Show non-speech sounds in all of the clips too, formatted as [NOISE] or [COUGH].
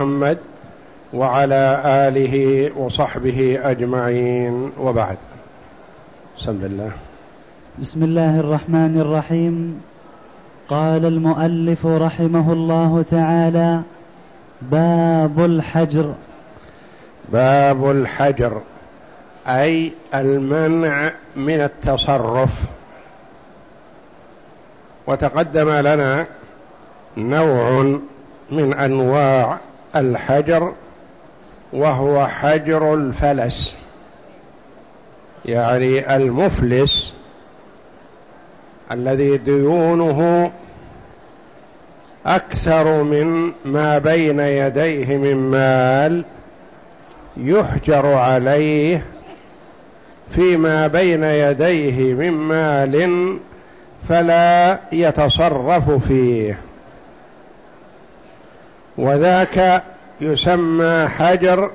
محمد وعلى آله وصحبه أجمعين. وبعد. بسم الله. بسم الله الرحمن الرحيم. قال المؤلف رحمه الله تعالى باب الحجر. باب الحجر. أي المنع من التصرف. وتقدم لنا نوع من أنواع الحجر وهو حجر الفلس يعني المفلس الذي ديونه أكثر من ما بين يديه من مال يحجر عليه فيما بين يديه من مال فلا يتصرف فيه. وذاك يسمى حجر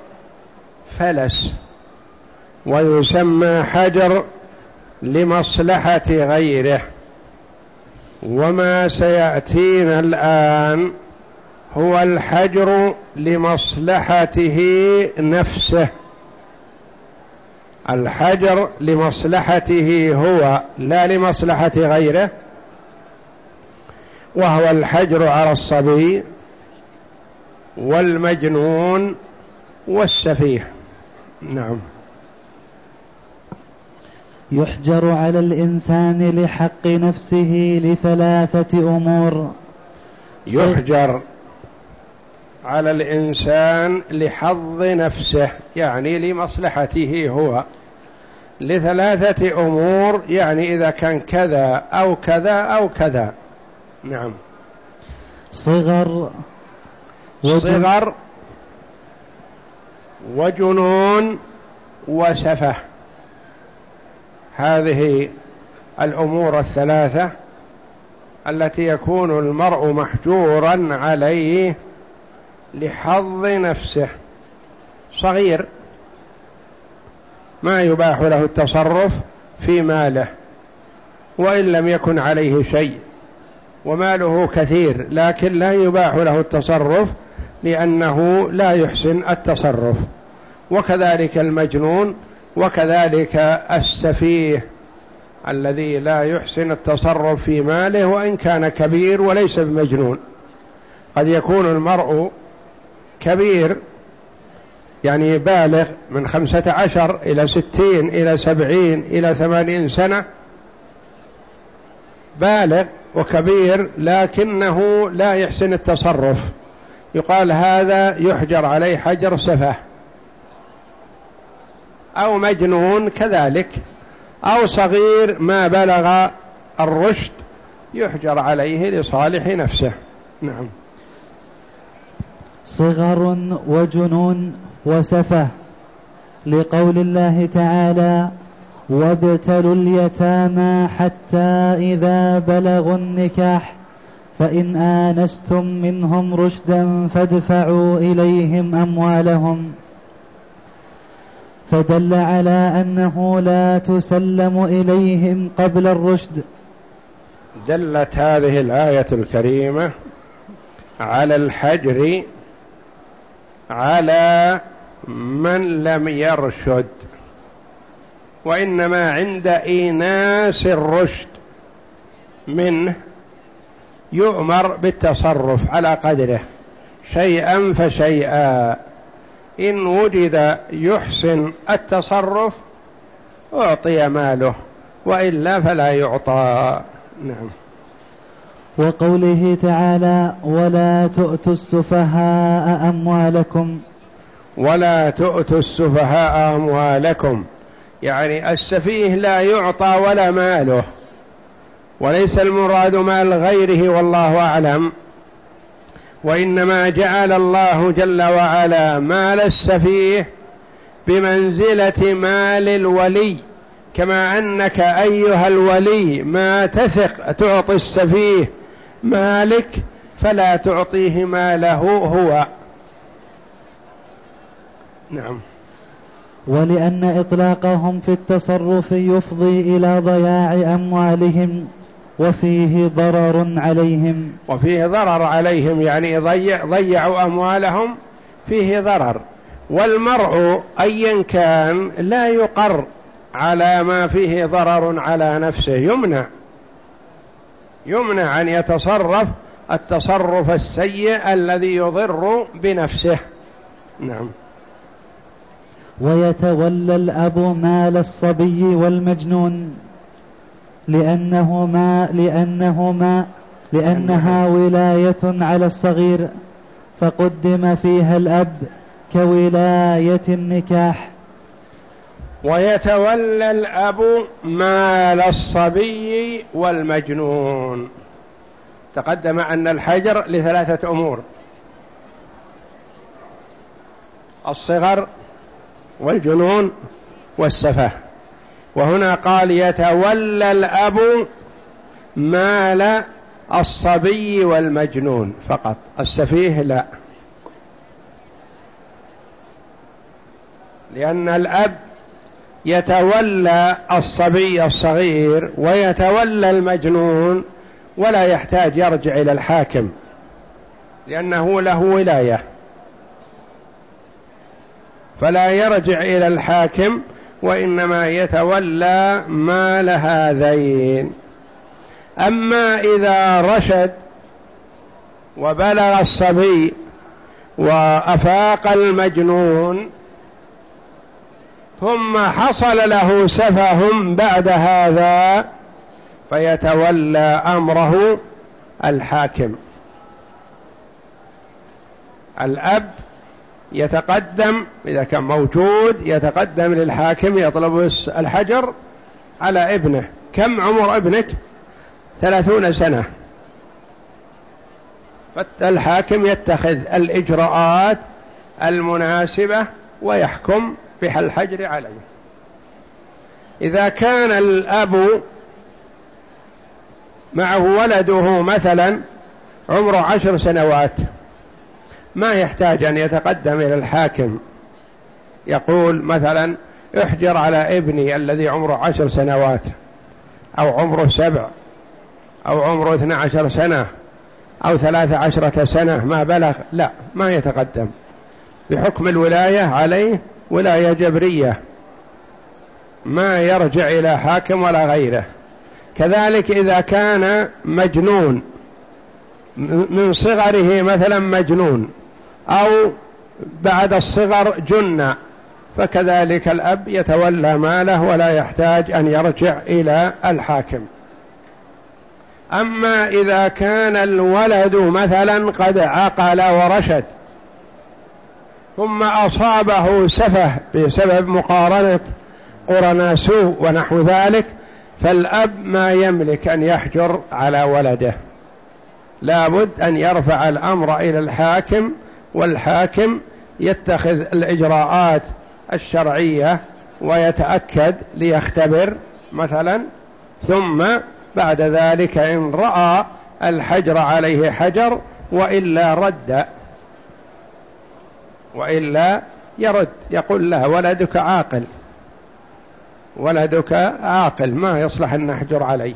فلس ويسمى حجر لمصلحة غيره. وما سيأتينا الآن هو الحجر لمصلحته نفسه. الحجر لمصلحته هو لا لمصلحة غيره وهو الحجر على الصبي. والمجنون والسفيه. نعم. يحجر على الإنسان لحق نفسه لثلاثة أمور. يحجر على الإنسان لحظ نفسه يعني لمصلحته هو. لثلاثة أمور يعني إذا كان كذا أو كذا أو كذا. نعم. صغر صغر وجنون وسفه. هذه الأمور الثلاثة التي يكون المرء محجورا عليه لحظ نفسه. صغير ما يباح له التصرف في ماله وإن لم يكن عليه شيء وماله كثير لكن لا يباح له التصرف لأنه لا يحسن التصرف. وكذلك المجنون وكذلك السفيه الذي لا يحسن التصرف في ماله وإن كان كبير وليس بمجنون. قد يكون المرء كبير يعني بالغ من خمسة عشر إلى ستين إلى سبعين إلى ثمانين سنة بالغ وكبير لكنه لا يحسن التصرف. يقال هذا يحجر عليه حجر سفه أو مجنون كذلك أو صغير ما بلغ الرشد يحجر عليه لصالح نفسه. نعم. صغر وجنون وسفه لقول الله تعالى وابتلوا اليتامى حتى إذا بلغوا النكاح فإن آنستم منهم رشدا فادفعوا إليهم أموالهم فدل على أنه لا تسلم إليهم قبل الرشد. دلت هذه الآية الكريمة على الحجر على من لم يرشد وإنما عند إيناس الرشد منه يؤمر بالتصرف على قدره شيئا فشيئا. إن وجد يحسن التصرف أعطي ماله وإلا فلا يعطى. نعم. وقوله تعالى ولا تؤتوا السفهاء أموالكم. ولا تؤتوا السفهاء أموالكم. يعني السفيه لا يعطى ولا ماله. وليس المراد مال غيره والله أعلم. وإنما جعل الله جل وعلا مال السفيه بمنزلة مال الولي كما أنك أيها الولي ما تثق تعطي السفيه مالك فلا تعطيه ماله هو. نعم. ولأن إطلاقهم في التصرف يفضي إلى ضياع أموالهم. وفيه ضرر عليهم. وفيه ضرر عليهم يعني ضيع ضيعوا أموالهم فيه ضرر. والمرء أيا كان لا يقر على ما فيه ضرر على نفسه. يمنع. يمنع أن يتصرف التصرف السيء الذي يضر بنفسه. نعم. ويتولى الأب مال الصبي والمجنون. لأنهما لأنهما لأنها ولاية على الصغير فقدم فيها الأب كولاية النكاح. ويتولى الأب مال الصبي والمجنون. تقدم أن الحجر لثلاثة أمور. الصغر والجنون والسفه. وهنا قال يتولى الأب مال الصبي والمجنون. فقط السفيه لا. لأن الأب يتولى الصبي الصغير ويتولى المجنون ولا يحتاج يرجع إلى الحاكم لأنه له ولاية. فلا يرجع إلى الحاكم وإنما يتولى مال هذين. أما إذا رشد وبلغ الصبي وأفاق المجنون ثم حصل له سفه بعد هذا فيتولى أمره الحاكم. الأب يتقدم إذا كان موجود يتقدم للحاكم يطلب الحجر على ابنه. كم عمر ابنك؟ ثلاثون سنة. فالحاكم يتخذ الإجراءات المناسبة ويحكم الحجر عليه. إذا كان الأب معه ولده مثلا عمره عشر سنوات. ما يحتاج أن يتقدم إلى الحاكم. يقول مثلا احجر على ابني الذي عمره عشر سنوات أو عمره سبع أو عمره اثنى عشر سنة أو ثلاثة عشرة سنة ما بلغ لا ما يتقدم. بحكم الولاية عليه ولاية جبرية. ما يرجع إلى حاكم ولا غيره. كذلك إذا كان مجنون من صغره مثلا مجنون. أو بعد الصغر جن فكذلك الأب يتولى ماله ولا يحتاج أن يرجع إلى الحاكم. أما إذا كان الولد مثلا قد عقل ورشد ثم أصابه سفه بسبب مقارنة قرنا سوء ونحو ذلك فالأب ما يملك أن يحجر على ولده. لابد أن يرفع الأمر إلى الحاكم والحاكم يتخذ الإجراءات الشرعية ويتأكد ليختبر مثلا ثم بعد ذلك إن رأى الحجر عليه حجر وإلا رد. وإلا يرد يقول له ولدك عاقل. ولدك عاقل ما يصلح أن نحجر عليه.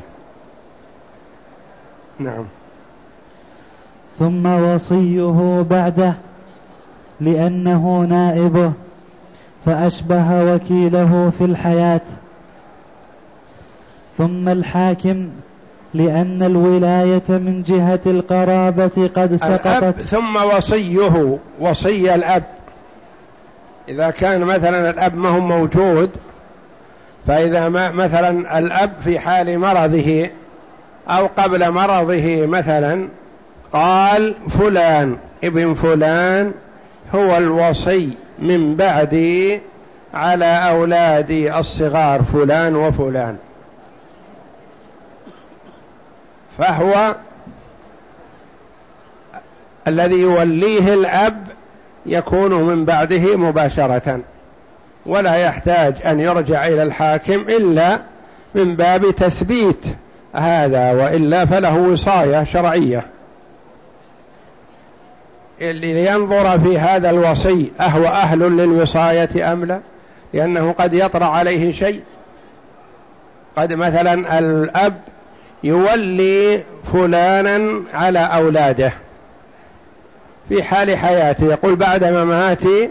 نعم. ثم وصيه بعده لأنه نائبه فأشبه وكيله في الحياة. ثم الحاكم لأن الولاية من جهة القرابة قد سقطت. ثم وصيه وصي الأب. إذا كان مثلا الأب ما هو موجود فإذا ما مثلا الأب في حال مرضه أو قبل مرضه مثلا قال فلان ابن فلان هو الوصي من بعدي على أولادي الصغار فلان وفلان. فهو الذي يوليه الأب يكون من بعده مباشرة ولا يحتاج أن يرجع إلى الحاكم إلا من باب تثبيت هذا وإلا فله وصاية شرعية. لينظر في هذا الوصي أهو أهل للوصاية أم لا؟ لأنه قد يطرأ عليه شيء. قد مثلا الأب يولي فلانا على أولاده في حال حياته يقول بعد مماتي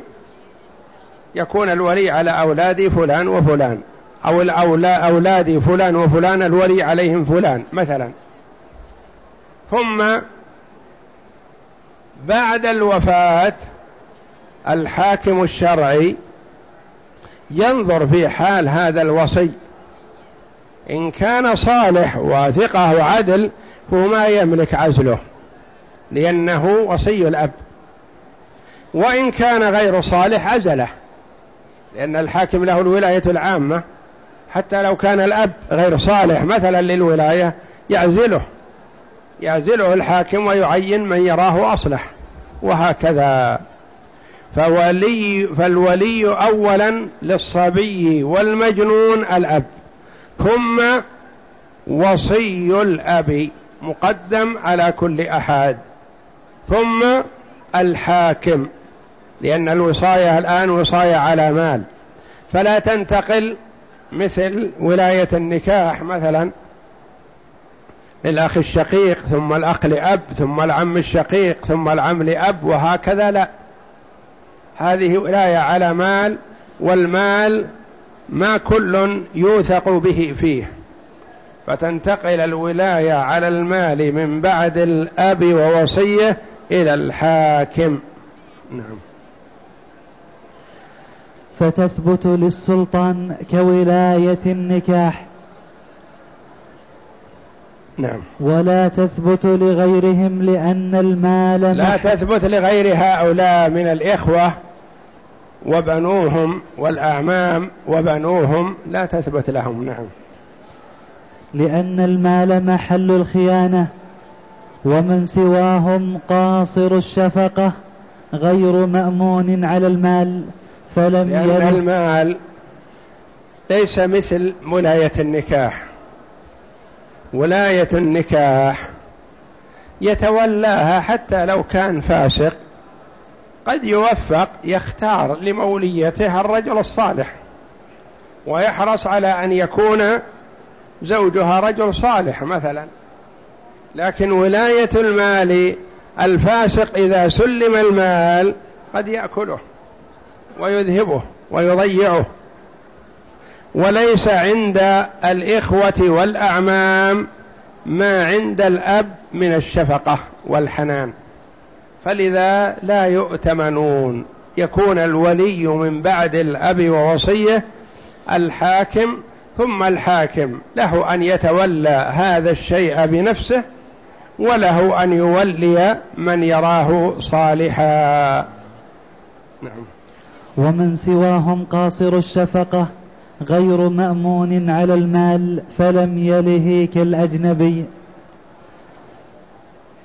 يكون الولي على أولادي فلان وفلان أو أولادي فلان وفلان الولي عليهم فلان مثلا. ثم بعد الوفاة الحاكم الشرعي ينظر في حال هذا الوصي. إن كان صالح وثقة وعدل هو ما يملك عزله لأنه وصي الأب. وإن كان غير صالح عزله لأن الحاكم له الولاية العامة. حتى لو كان الأب غير صالح مثلا للولاية يعزله. يعزله الحاكم ويعين من يراه أصلح وهكذا. فولي فالولي أولا للصبي والمجنون الأب ثم وصي الأب مقدم على كل أحد ثم الحاكم لأن الوصاية الآن وصاية على مال. فلا تنتقل مثل ولاية النكاح مثلا للأخ الشقيق ثم الأخ لأب ثم العم الشقيق ثم العم لأب وهكذا لا. هذه ولاية على مال والمال ما كل يوثق به فيه. فتنتقل الولاية على المال من بعد الأب ووصية إلى الحاكم. نعم. فتثبت للسلطان كولاية النكاح. نعم. ولا تثبت لغيرهم لأن المال لا تثبت لغير هؤلاء من الإخوة وبنوهم والأعمام وبنوهم لا تثبت لهم نعم. لأن المال محل الخيانة ومن سواهم قاصر الشفقة غير مأمون على المال فلم لأن المال ليس مثل ولاية النكاح. ولاية النكاح. يتولاها حتى لو كان فاسق. قد يوفق يختار لموليته الرجل الصالح. ويحرص على أن يكون زوجها رجل صالح مثلا. لكن ولاية المال الفاسق إذا سلم المال قد يأكله ويذهبه ويضيعه. وليس عند الإخوة والأعمام ما عند الأب من الشفقة والحنان. فلذا لا يؤتمنون. يكون الولي من بعد الأب ووصيه الحاكم ثم الحاكم. له أن يتولى هذا الشيء بنفسه وله أن يولي من يراه صالحا. نعم. ومن سواهم قاصر الشفقة غير مأمون على المال فلم يله كالأجنبي.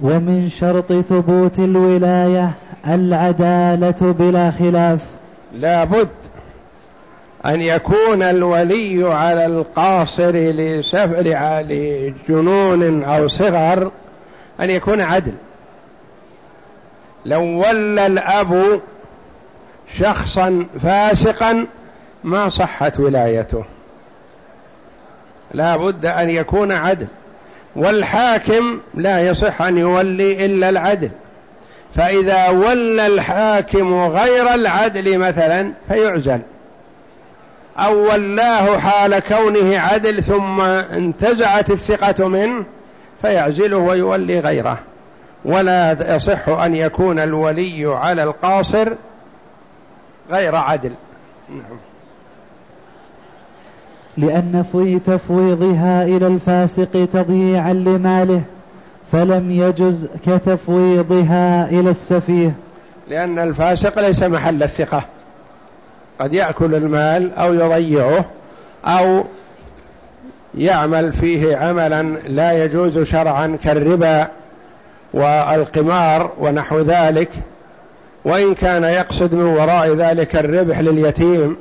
ومن شرط ثبوت الولاية العدالة بلا خلاف. لا بد أن يكون الولي على القاصر لسفر لجنون أو صغر أن يكون عدل. لو ولى الأب شخصا فاسقا ما صحت ولايته. لا بد أن يكون عدل. والحاكم لا يصح أن يولي إلا العدل. فإذا ولى الحاكم غير العدل مثلا فيعزل. أو ولاه حال كونه عدل ثم انتزعت الثقة منه فيعزله ويولي غيره. ولا يصح أن يكون الولي على القاصر غير عدل. نعم. لأن في تفويضها إلى الفاسق تضييعا لماله فلم يجز كتفويضها إلى السفيه. لأن الفاسق ليس محل الثقة. قد يأكل المال أو يضيعه أو يعمل فيه عملا لا يجوز شرعا كالربا والقمار ونحو ذلك. وإن كان يقصد من وراء ذلك الربح لليتيم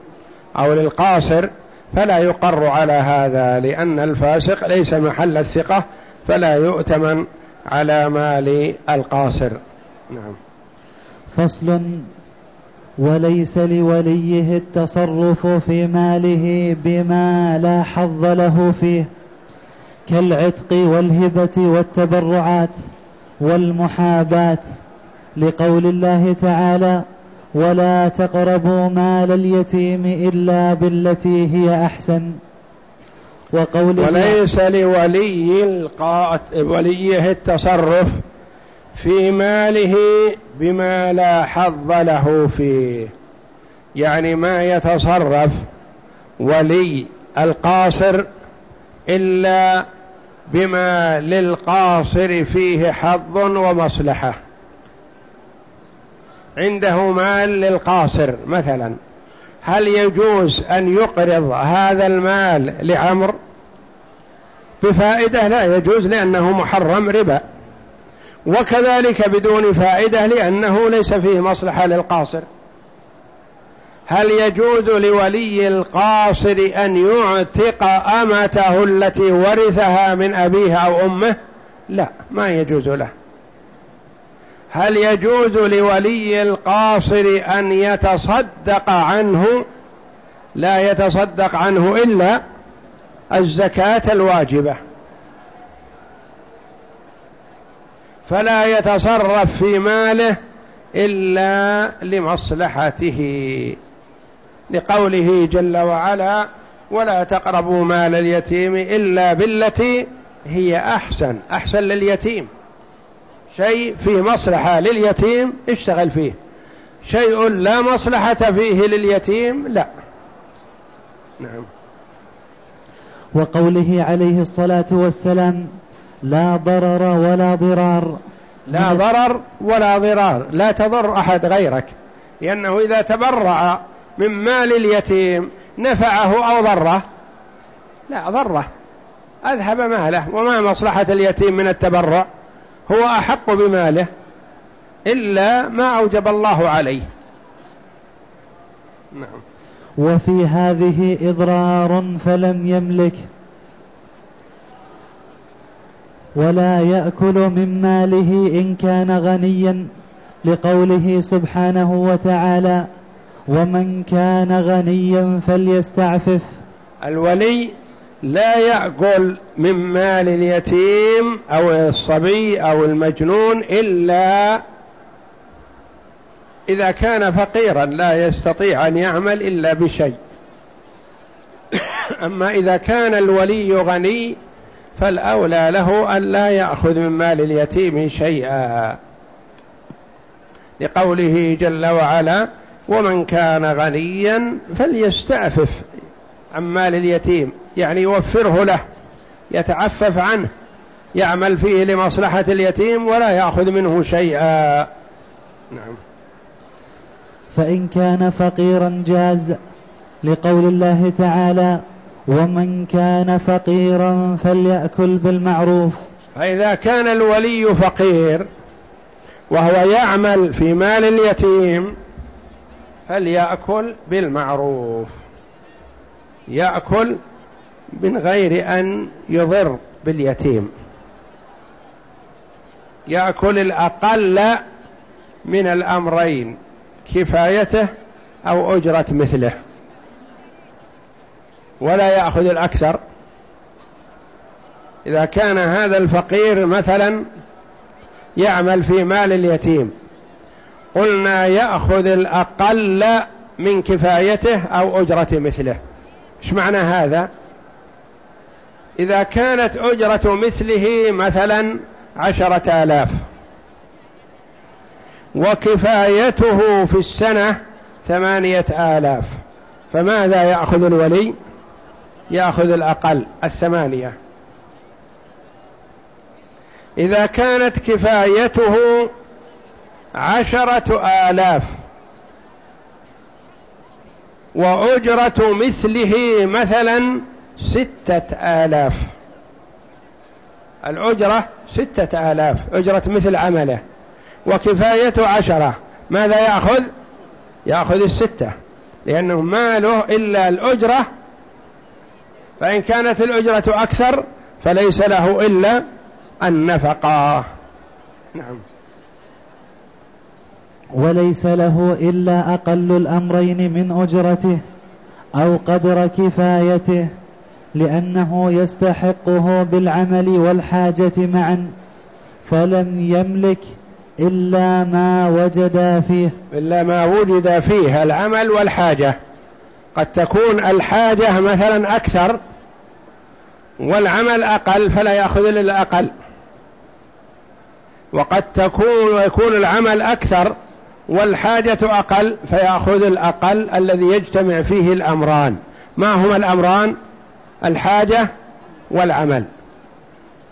أو للقاصر فلا يقر على هذا لأن الفاسق ليس محل الثقة فلا يؤتمن على مال القاصر. نعم. فصل وليس لوليه التصرف في ماله بما لا حظ له فيه كالعتق والهبة والتبرعات والمحاباة. لقول الله تعالى ولا تقربوا مال اليتيم إلا بالتي هي أحسن وقول وليس لولي. وليه التصرف في ماله بما لا حظ له فيه يعني ما يتصرف ولي القاصر إلا بما للقاصر فيه حظ ومصلحة عنده مال للقاصر مثلا. هل يجوز أن يقرض هذا المال لعمر؟ بفائدة لا يجوز لأنه محرم ربا. وكذلك بدون فائدة لأنه ليس فيه مصلحة للقاصر. هل يجوز لولي القاصر أن يعتق أمته التي ورثها من أبيها أو أمه؟ لا ما يجوز له. هل يجوز لولي القاصر أن يتصدق عنه؟ لا يتصدق عنه إلا الزكاة الواجبة. فلا يتصرف في ماله إلا لمصلحته لقوله جل وعلا ولا تقربوا مال اليتيم إلا بالتي هي أحسن. أحسن لليتيم. شيء فيه مصلحة لليتيم اشتغل فيه. شيء لا مصلحة فيه لليتيم لا. نعم. وقوله عليه الصلاة والسلام لا ضرر ولا ضرار. لا ضرر ولا ضرار. لا تضر أحد غيرك. لأنه إذا تبرع من مال اليتيم نفعه أو ضره لا ضره. أذهب ماله. وما مصلحة اليتيم من التبرع هو أحق بماله إلا ما أوجب الله عليه. نعم. وفي هذه إضرار فلم يملك ولا يأكل من ماله إن كان غنيا لقوله سبحانه وتعالى ومن كان غنيا فليستعفف. الولي لا يأكل من مال اليتيم أو الصبي أو المجنون إلا إذا كان فقيرا لا يستطيع أن يعمل إلا بشيء. [COUGHS] أما إذا كان الولي غني فالأولى له أن لا يأخذ من مال اليتيم شيئا. لقوله جل وعلا ومن كان غنيا فليستعفف عن مال اليتيم. يعني يوفره له يتعفف عنه يعمل فيه لمصلحة اليتيم ولا يأخذ منه شيئا. نعم. فإن كان فقيرا جاز لقول الله تعالى ومن كان فقيرا فليأكل بالمعروف فإذا كان الولي فقير وهو يعمل في مال اليتيم فليأكل بالمعروف. يأكل من غير أن يضر باليتيم. يأكل الأقل من الأمرين كفايته أو أجرة مثله. ولا يأخذ الأكثر. إذا كان هذا الفقير مثلا يعمل في مال اليتيم قلنا يأخذ الأقل من كفايته أو أجرة مثله. إيش معنى هذا؟ إذا كانت أجرة مثله مثلا عشرة آلاف. وكفايته في السنة ثمانية آلاف. فماذا يأخذ الولي؟ يأخذ الأقل الثمانية. إذا كانت كفايته عشرة آلاف. وأجرة مثله مثلا ستة آلاف. الأجرة ستة آلاف. أجرة مثل عمله. وكفايته عشرة. ماذا يأخذ؟ يأخذ الستة. لأنه ما له إلا الأجرة. فإن كانت الأجرة أكثر فليس له إلا النفقة. نعم. وليس له إلا أقل الأمرين من أجرته أو قدر كفايته. لأنه يستحقه بالعمل والحاجة معا فلم يملك إلا ما وجد فيه. إلا ما وجد فيه العمل والحاجة. قد تكون الحاجة مثلا أكثر والعمل أقل فلا يأخذ إلا الأقل. وقد تكون ويكون العمل أكثر والحاجة أقل فيأخذ الأقل الذي يجتمع فيه الأمران. ما هما الأمران؟ الحاجة والعمل.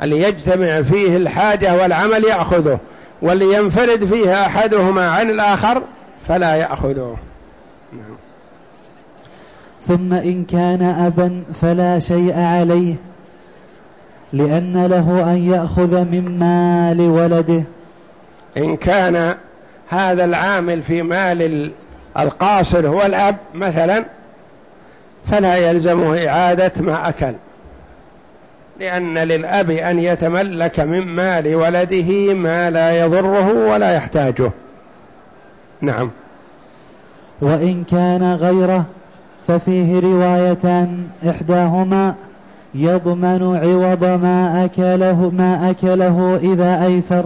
اللي يجتمع فيه الحاجة والعمل يأخذه واللي ينفرد فيه أحدهما عن الآخر فلا يأخذه. نعم. ثم إن كان أبا فلا شيء عليه لأن له أن يأخذ من مال ولده. إن كان هذا العامل في مال القاصر هو الأب مثلا فلا يلزمه إعادة ما أكل. لأن للأب أن يتملك من مال ولده ما لا يضره ولا يحتاجه. نعم. وإن كان غيره ففيه روايتان إحداهما يضمن عوض ما أكله ما أكله إذا أيسر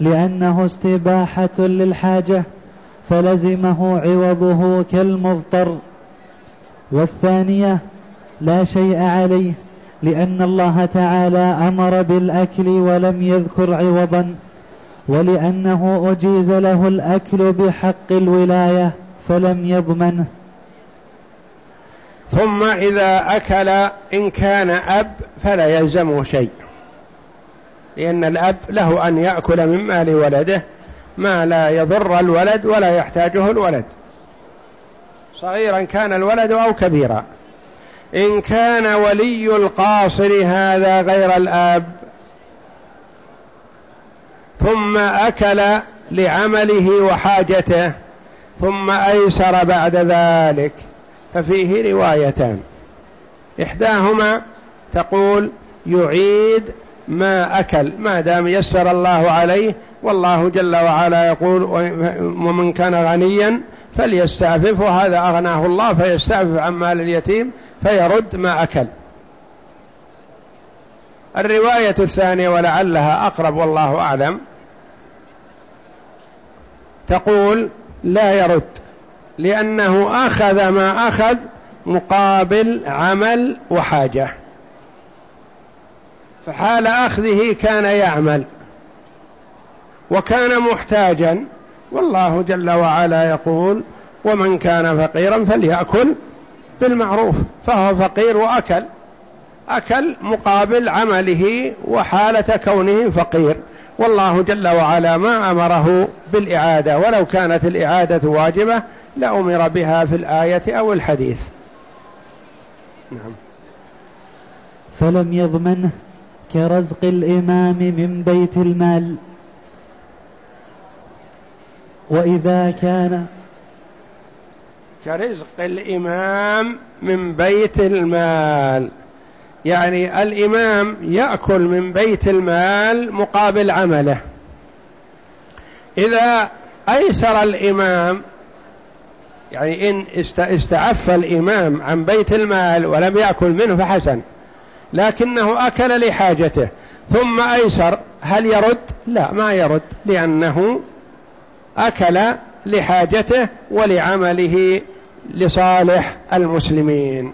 لأنه استباحة للحاجة فلزمه عوضه كالمضطر. والثانية لا شيء عليه لأن الله تعالى أمر بالأكل ولم يذكر عوضا ولأنه أجيز له الأكل بحق الولاية فلم يضمنه ثم إذا أكل إن كان أب فلا يلزمه شيء لأن الأب له أن يأكل من مال ولده ما لا يضر الولد ولا يحتاجه الولد. صغيرا كان الولد أو كبيرا. إن كان ولي القاصر هذا غير الآب ثم أكل لعمله وحاجته ثم أيسر بعد ذلك. ففيه روايتان. إحداهما تقول يعيد ما أكل ما دام يسر الله عليه والله جل وعلا يقول ومن كان غنيا فليستعفف وهذا أغناه الله فيستعفف عن مال اليتيم فيرد ما أكل. الرواية الثانية ولعلها أقرب والله أعلم. تقول لا يرد لأنه أخذ ما أخذ مقابل عمل وحاجة. فحال أخذه كان يعمل وكان محتاجا. والله جل وعلا يقول ومن كان فقيرا فليأكل بالمعروف فهو فقير وأكل أكل مقابل عمله وحالة كونه فقير. والله جل وعلا ما أمره بالإعادة ولو كانت الإعادة واجبة لأمر بها في الآية أو الحديث. نعم. فلم يضمنه كرزق الإمام من بيت المال. وإذا كان كرزق الإمام من بيت المال يعني الإمام يأكل من بيت المال مقابل عمله إذا أيسر الإمام يعني إن استعف الإمام عن بيت المال ولم يأكل منه فحسن لكنه أكل لحاجته ثم أيسر هل يرد؟ لا ما يرد لأنه أكل لحاجته ولعمله لصالح المسلمين.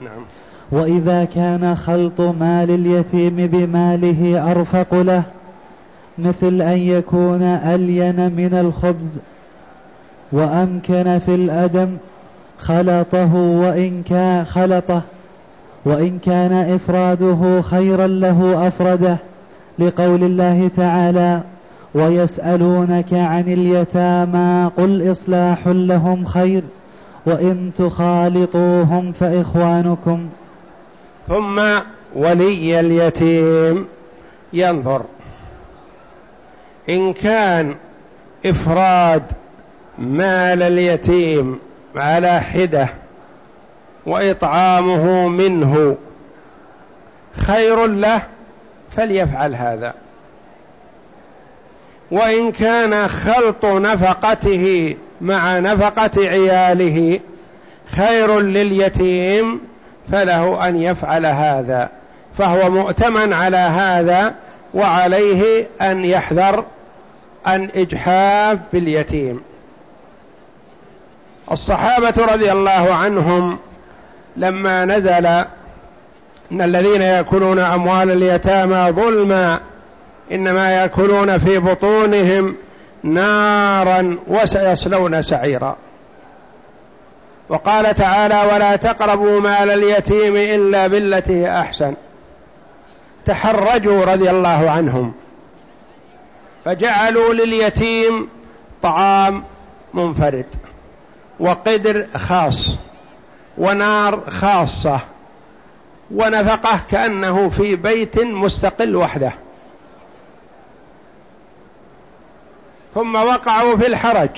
نعم. وإذا كان خلط مال اليتيم بماله أرفق له مثل أن يكون ألين من الخبز وأمكن في الأدم خلطه وإن كان خلطه وإن كان إفراده خيرا له أفرده لقول الله تعالى ويسألونك عن اليتامى قل إصلاح لهم خير وإن تخالطوهم فإخوانكم ثم ولي اليتيم ينظر. إن كان إفراد مال اليتيم على حدة وإطعامه منه خير له فليفعل هذا. وإن كان خلط نفقته مع نفقة عياله خير لليتيم فله أن يفعل هذا فهو مؤتمن على هذا وعليه أن يحذر عن إجحاف باليتيم. الصحابة رضي الله عنهم لما نزل إن الذين يأكلون أموال اليتامى ظلما إنما يأكلون في بطونهم نارا وسيصلون سعيرا. وقال تعالى ولا تقربوا مال اليتيم إلا بالتي هي أحسن. تحرجوا رضي الله عنهم. فجعلوا لليتيم طعام منفرد وقدر خاص ونار خاصة ونفقة كأنه في بيت مستقل وحده. ثم وقعوا في الحرج.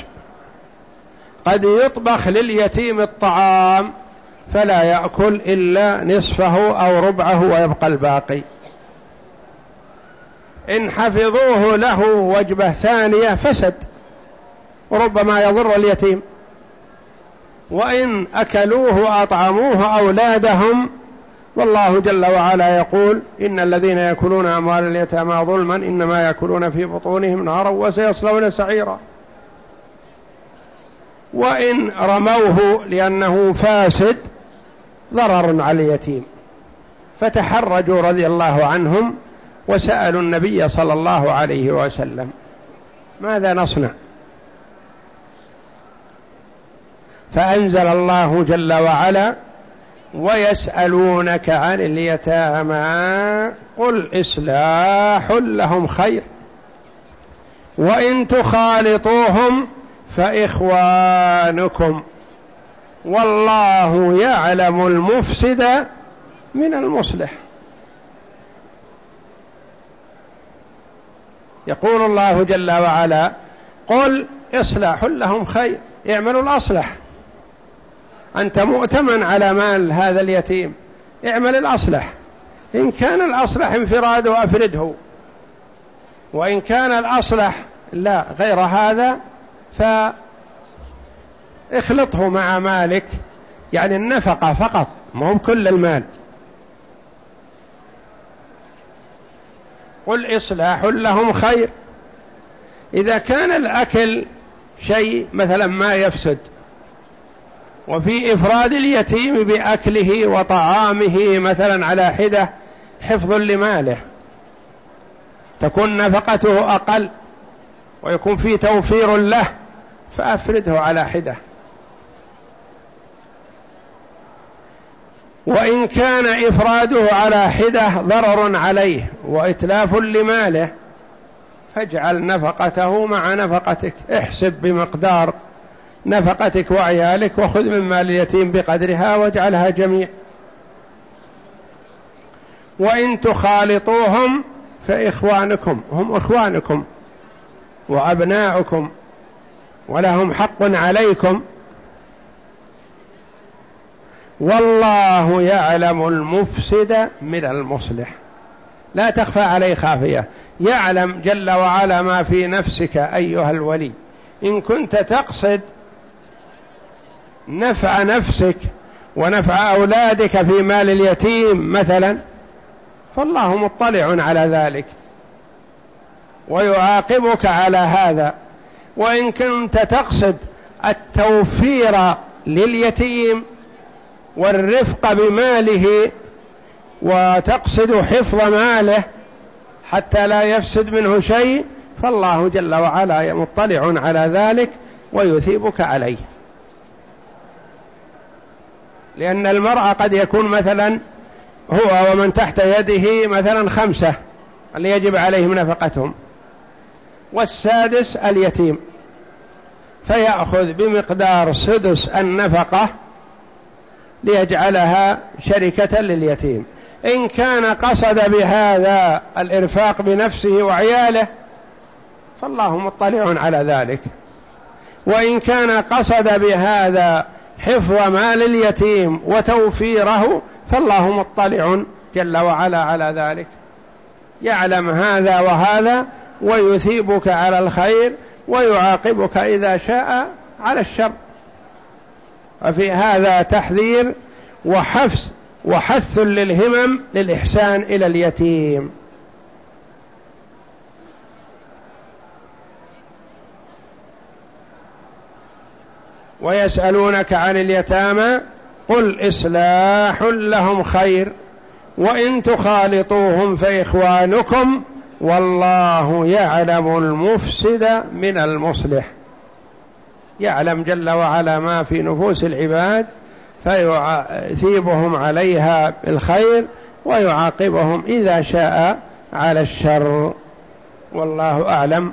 قد يطبخ لليتيم الطعام فلا يأكل إلا نصفه أو ربعه ويبقى الباقي. إن حفظوه له وجبة ثانية فسد وربما يضر اليتيم. وإن أكلوه وأطعموه أولادهم والله جل وعلا يقول إن الذين يأكلون أموال اليتامى ظلما إنما يأكلون في بطونهم نارا وسيصلون سعيرا. وإن رموه لأنه فاسد ضرر على اليتيم. فتحرجوا رضي الله عنهم وسألوا النبي صلى الله عليه وسلم. ماذا نصنع؟ فأنزل الله جل وعلا ويسألونك عن اليتامى قل إصلاح لهم خير وإن تخالطوهم فإخوانكم والله يعلم المفسد من المصلح يقول الله جل وعلا قل إصلاح لهم خير اعملوا الأصلح أنت مؤتمن على مال هذا اليتيم. اعمل الأصلح. إن كان الأصلح انفراده أفرده. وإن كان الأصلح لا غير هذا فاخلطه مع مالك. يعني النفقة فقط مو كل المال. قل إصلاح لهم خير. إذا كان الأكل شيء مثلا ما يفسد وفي إفراد اليتيم بأكله وطعامه مثلا على حدة حفظ لماله. تكون نفقته أقل ويكون في توفير له فأفرده على حدة. وإن كان إفراده على حدة ضرر عليه وإتلاف لماله فاجعل نفقته مع نفقتك احسب بمقدار نفقتك وعيالك وخذ من مال اليتيم بقدرها واجعلها جميع. وإن تخالطوهم فإخوانكم هم إخوانكم وأبناؤكم ولهم حق عليكم. والله يعلم المفسد من المصلح. لا تخفى عليه خافية. يعلم جل وعلا ما في نفسك أيها الولي. إن كنت تقصد نفع نفسك ونفع أولادك في مال اليتيم مثلا. فالله مطلع على ذلك. ويعاقبك على هذا. وإن كنت تقصد التوفير لليتيم والرفق بماله وتقصد حفظ ماله حتى لا يفسد منه شيء فالله جل وعلا مطلع على ذلك ويثيبك عليه. لأن المرأة قد يكون مثلا هو ومن تحت يده مثلا خمسة اللي يجب عليهم نفقتهم. والسادس اليتيم. فيأخذ بمقدار سدس النفقة ليجعلها شركة لليتيم. إن كان قصد بهذا الإرفاق بنفسه وعياله فالله مطلع على ذلك. وإن كان قصد بهذا حفظ مال اليتيم وتوفيره فالله مطلع جل وعلا على ذلك. يعلم هذا وهذا ويثيبك على الخير ويعاقبك إذا شاء على الشر. وفي هذا تحذير وحفز وحث للهمم للإحسان إلى اليتيم. ويسألونك عن اليتامى قل إصلاح لهم خير وإن تخالطوهم فإخوانكم والله يعلم المفسد من المصلح. يعلم جل وعلا ما في نفوس العباد فيثيبهم عليها بالخير ويعاقبهم إذا شاء على الشر. والله أعلم.